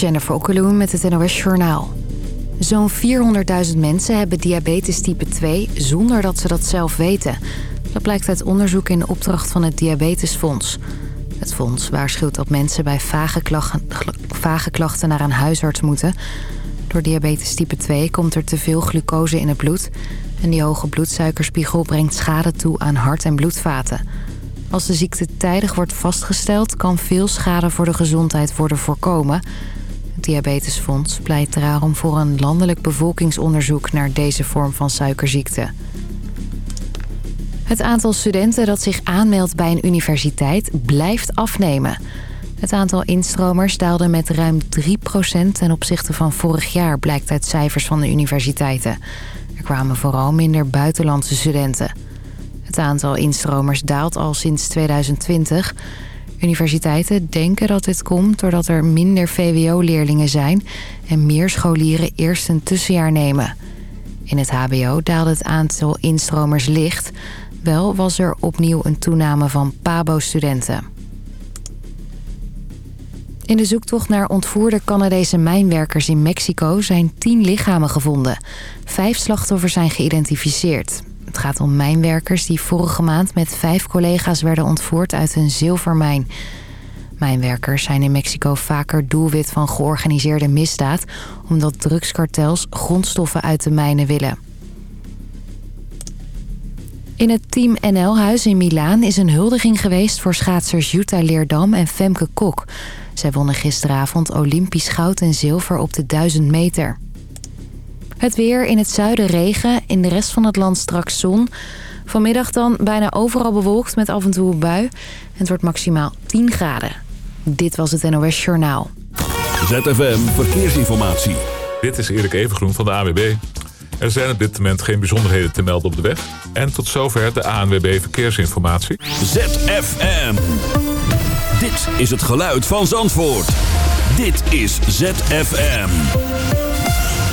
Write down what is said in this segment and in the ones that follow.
Jennifer Okkeloen met het NOS Journaal. Zo'n 400.000 mensen hebben diabetes type 2 zonder dat ze dat zelf weten. Dat blijkt uit onderzoek in opdracht van het Diabetesfonds. Het fonds waarschuwt dat mensen bij vage klachten, vage klachten naar een huisarts moeten. Door diabetes type 2 komt er te veel glucose in het bloed... en die hoge bloedsuikerspiegel brengt schade toe aan hart- en bloedvaten... Als de ziekte tijdig wordt vastgesteld... kan veel schade voor de gezondheid worden voorkomen. Diabetesfonds pleit daarom voor een landelijk bevolkingsonderzoek... naar deze vorm van suikerziekte. Het aantal studenten dat zich aanmeldt bij een universiteit blijft afnemen. Het aantal instromers daalde met ruim 3% ten opzichte van vorig jaar... blijkt uit cijfers van de universiteiten. Er kwamen vooral minder buitenlandse studenten... Het aantal instromers daalt al sinds 2020. Universiteiten denken dat dit komt doordat er minder VWO-leerlingen zijn... en meer scholieren eerst een tussenjaar nemen. In het hbo daalde het aantal instromers licht. Wel was er opnieuw een toename van PABO-studenten. In de zoektocht naar ontvoerde Canadese mijnwerkers in Mexico zijn tien lichamen gevonden. Vijf slachtoffers zijn geïdentificeerd. Het gaat om mijnwerkers die vorige maand met vijf collega's werden ontvoerd uit een zilvermijn. Mijnwerkers zijn in Mexico vaker doelwit van georganiseerde misdaad... omdat drugskartels grondstoffen uit de mijnen willen. In het Team NL-huis in Milaan is een huldiging geweest... voor schaatsers Jutta Leerdam en Femke Kok. Zij wonnen gisteravond Olympisch goud en zilver op de 1000 meter. Het weer in het zuiden regen, in de rest van het land straks zon. Vanmiddag dan bijna overal bewolkt met af en toe een bui. Het wordt maximaal 10 graden. Dit was het NOS Journaal. ZFM Verkeersinformatie. Dit is Erik Evengroen van de AWB. Er zijn op dit moment geen bijzonderheden te melden op de weg. En tot zover de ANWB Verkeersinformatie. ZFM. Dit is het geluid van Zandvoort. Dit is ZFM.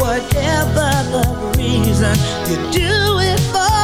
Whatever the reason, you do it for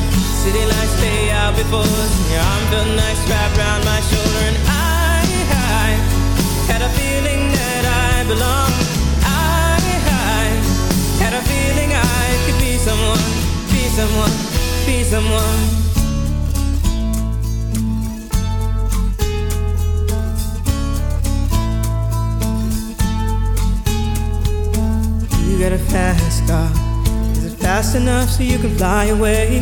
City lights lay out before your arm felt nice wrapped around my shoulder. And I, I had a feeling that I belonged. I, I had a feeling I could be someone, be someone, be someone. You got a fast car. Is it fast enough so you can fly away?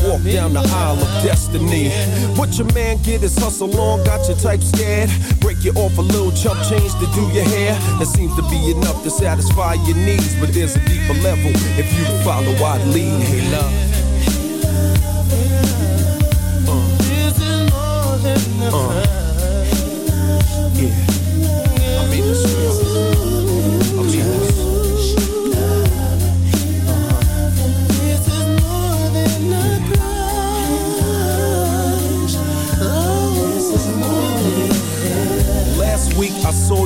walk down the aisle of destiny. What your man get is hustle on, got your type scared. Break you off a little chump change to do your hair. That seems to be enough to satisfy your needs. But there's a deeper level if you follow I'd lead. Hey, love. A Uh. Yeah.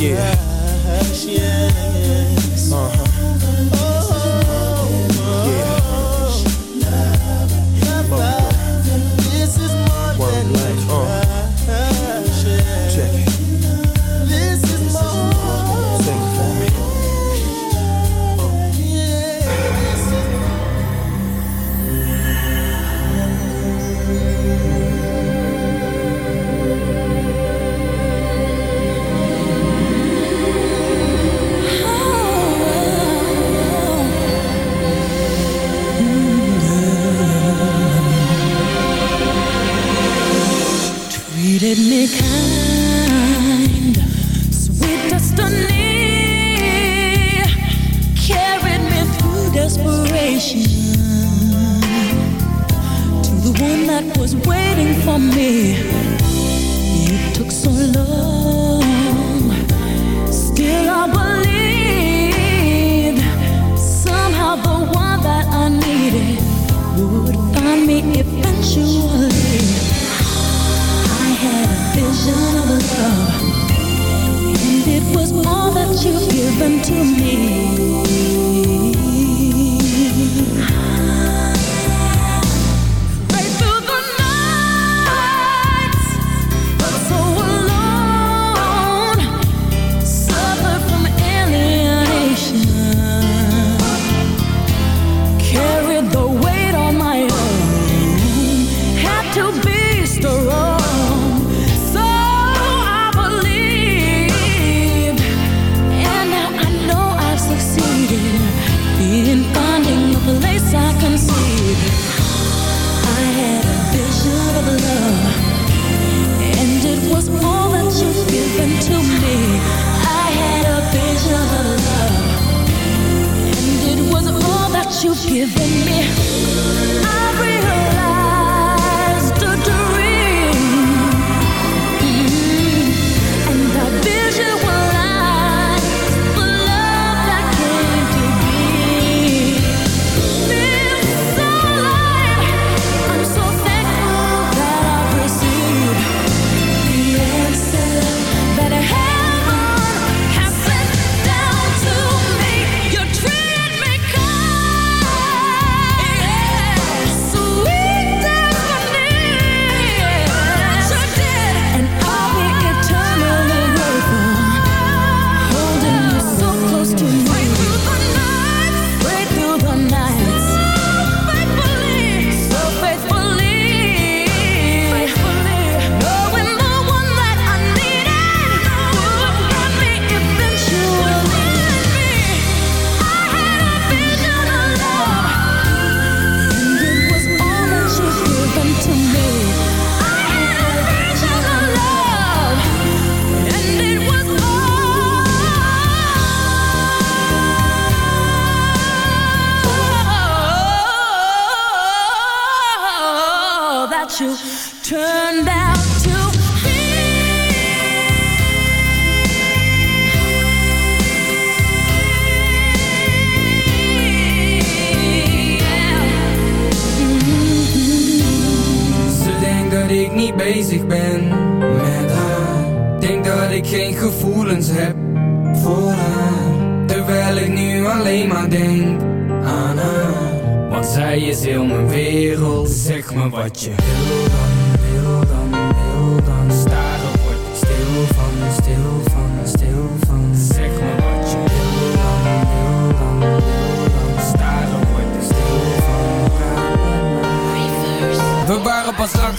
Yeah.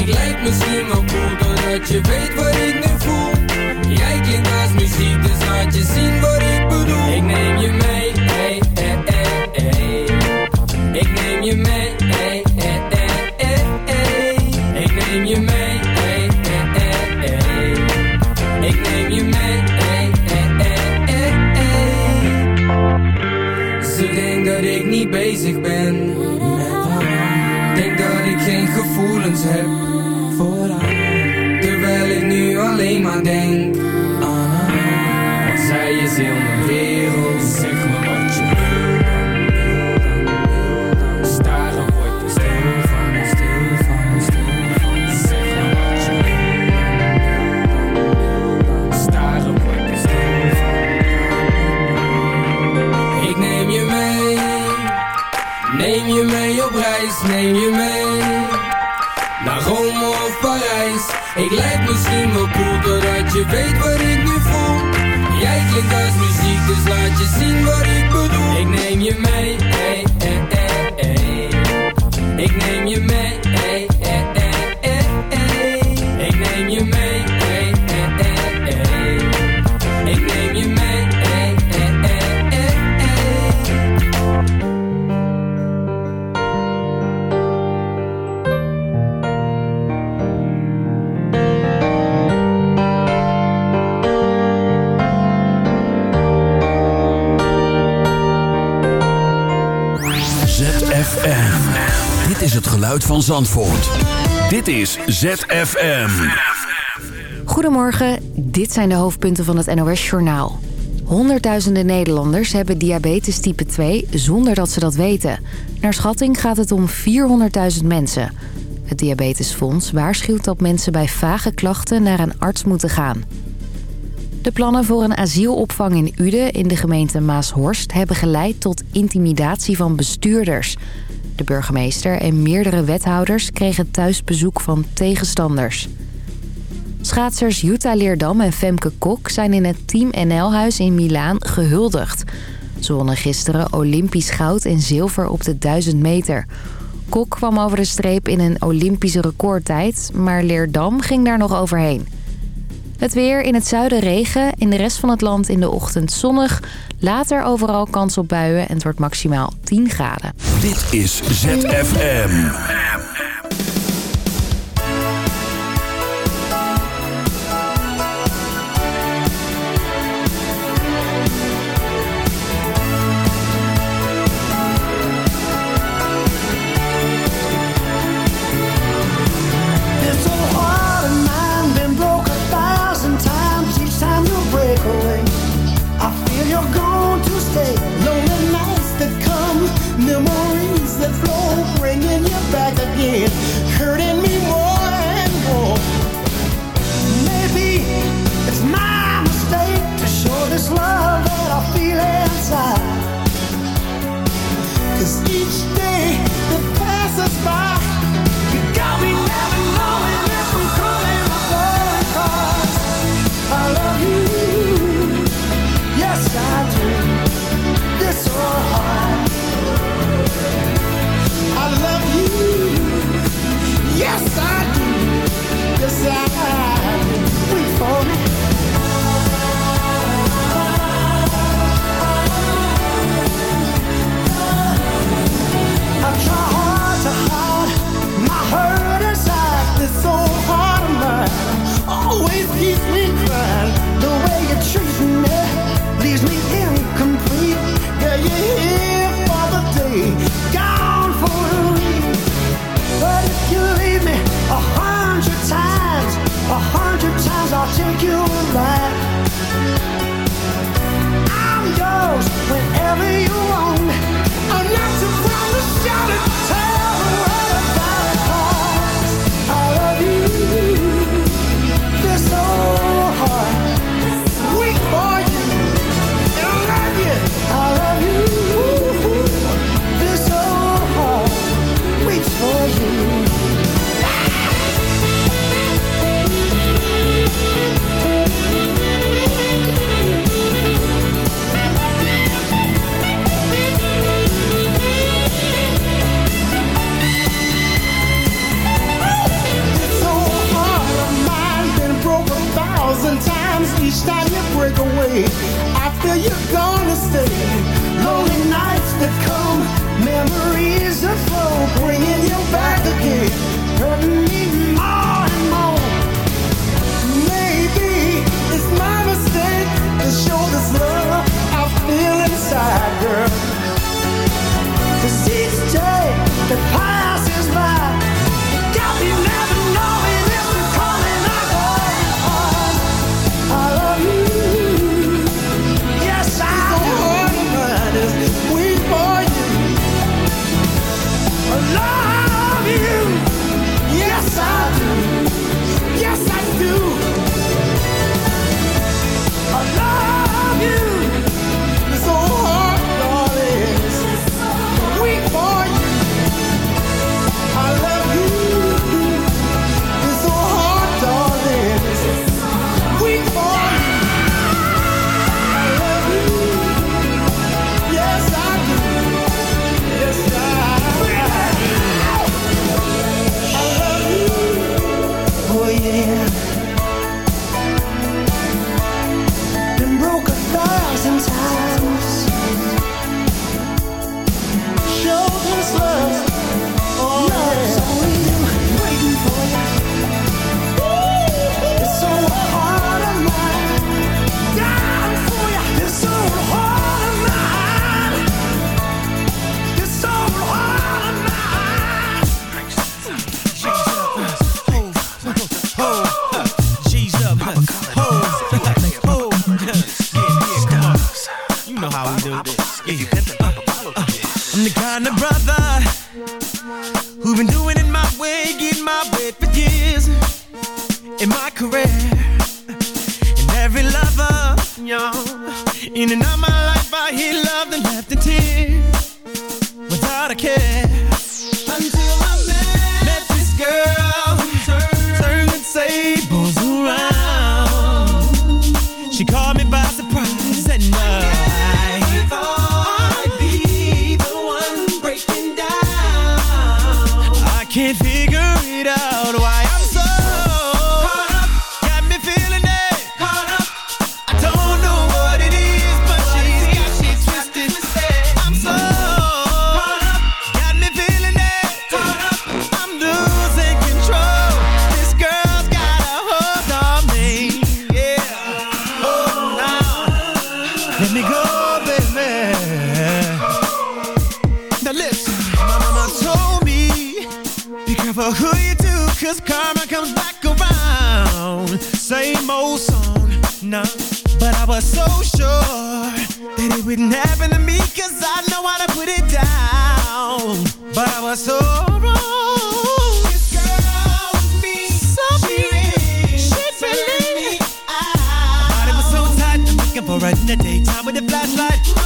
ik lijk misschien wel cool doordat je weet wat ik nu voel Jij klinkt als muziek, dus laat je zien wat ik bedoel Ik neem je mee, hey, hey, hey, hey. Ik neem je mee, hey, hey, hey. Ik neem je mee, hey, hey, hey. Ik neem je mee, hey. Ze denkt dat ik niet bezig ben geen gevoelens heb Terwijl ik nu alleen maar denk van Zandvoort. Dit is ZFM. Goedemorgen, dit zijn de hoofdpunten van het NOS-journaal. Honderdduizenden Nederlanders hebben diabetes type 2 zonder dat ze dat weten. Naar schatting gaat het om 400.000 mensen. Het Diabetesfonds waarschuwt dat mensen bij vage klachten naar een arts moeten gaan. De plannen voor een asielopvang in Uden in de gemeente Maashorst... hebben geleid tot intimidatie van bestuurders. De burgemeester en meerdere wethouders kregen thuis bezoek van tegenstanders. Schaatsers Jutta Leerdam en Femke Kok zijn in het Team NL-huis in Milaan gehuldigd. Ze wonnen gisteren Olympisch goud en zilver op de 1000 meter. Kok kwam over de streep in een Olympische recordtijd, maar Leerdam ging daar nog overheen. Het weer in het zuiden regen, in de rest van het land in de ochtend zonnig. Later overal kans op buien en het wordt maximaal 10 graden. Dit is ZFM. Gonna baby. Now listen, my mama told me, be careful who you do, cause karma comes back around. Same old song, nah. But I was so sure that it wouldn't happen to me, cause I know how to put it down. But I was so the daytime with the flashlight.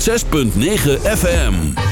6.9 FM.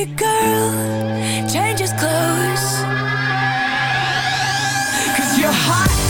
a girl changes clothes. Cause you're hot.